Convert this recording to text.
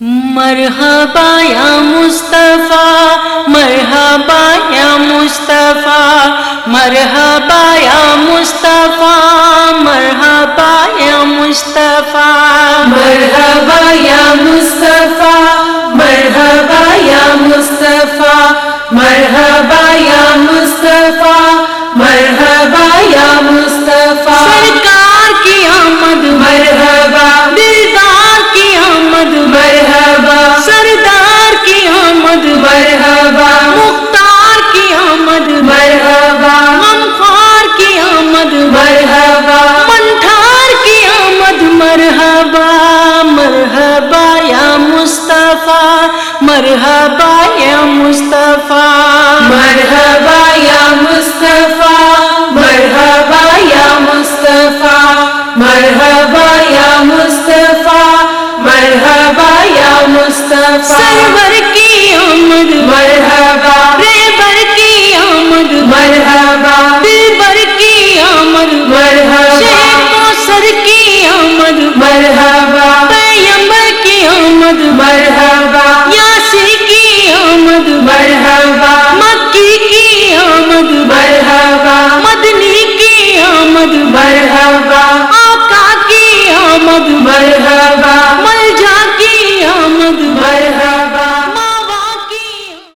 مرحبا یا مصطفیٰ، مرحبا یا مصطفیٰ، مرحبا یا مصطفیٰ، مرحبا یا مصطفیٰ، مرحبا یا مصطفیٰ، مرحبا یا مصطفیٰ، مرحبا یا مصطفیٰ، مرحبا مرحبا یا مصطفیٰ. مرحبا یا مصطفیٰ. مرحبا یا مصطفیٰ. مرحبا یا مصطفیٰ. مرحبا یا مصطفیٰ.